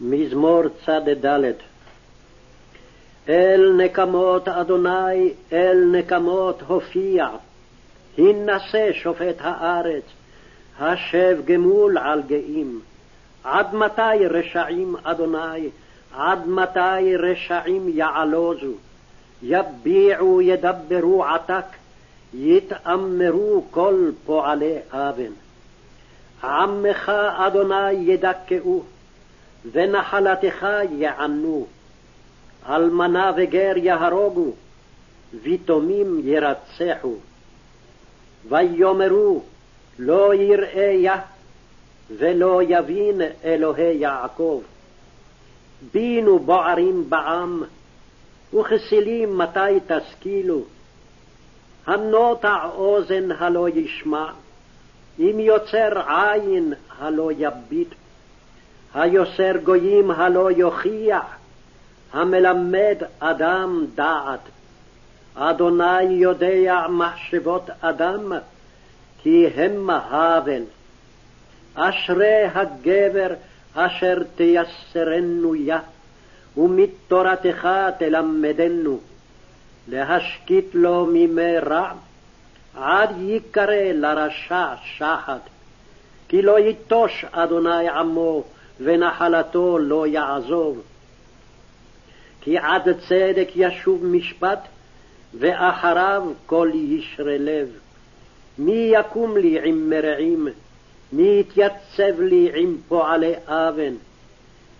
מזמור צ"ד אל נקמות אדוני, אל נקמות הופיע, הנשא שופט הארץ, השב גמול על גאים. עד מתי רשעים, אדוני, עד מתי רשעים יעלוזו? יביעו ידברו עתק, יתאמרו כל פועלי אבן. עמך, אדוני, ידכאו, ונחלתך יענו. אלמנה וגר יהרוגו, ויתומים ירצחו. ויאמרו, לא יראה יה, ולא יבין אלוהי יעקב. בינו בוערים בעם, וכסילים מתי תשכילו? הנוטע אוזן הלא ישמע, אם יוצר עין הלא יביט, היוסר גויים הלא יוכיח, המלמד אדם דעת. אדוני יודע מחשבות אדם, כי המה הבל. אשרי הגבר אשר תייסרנו יה, ומתורתך תלמדנו, להשקיט לו מימי רע, עד ייקרא לרשע שחת. כי לא יטוש אדוני עמו, ונחלתו לא יעזוב. כי עד צדק ישוב משפט, ואחריו כל ישרי לב. מי יקום לי עם מרעים? מי יתייצב לי עם פועלי אבן?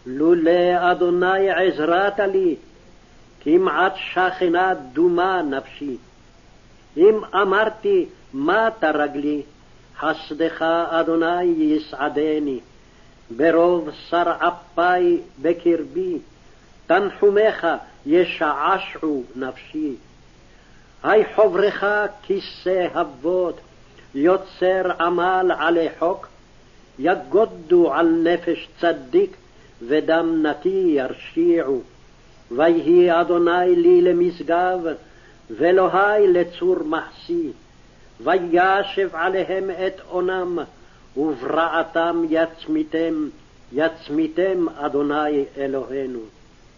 לולא אדוני עזרת לי, כמעט שכנה דומה נפשי. אם אמרתי, מה תרגלי? חסדך, אדוני, יסעדני. ברוב שר אפי בקרבי, תנחומיך ישעשעו נפשי. היי חוברך כיסא אבות, יוצר עמל עלי חוק, יגודו על נפש צדיק, ודם נקי ירשיעו. ויהי אדוני לי למשגב, ואלוהי לצור מחסי. וישב עליהם את אונם, וברעתם יצמיתם, יצמיתם אדוני אלוהינו.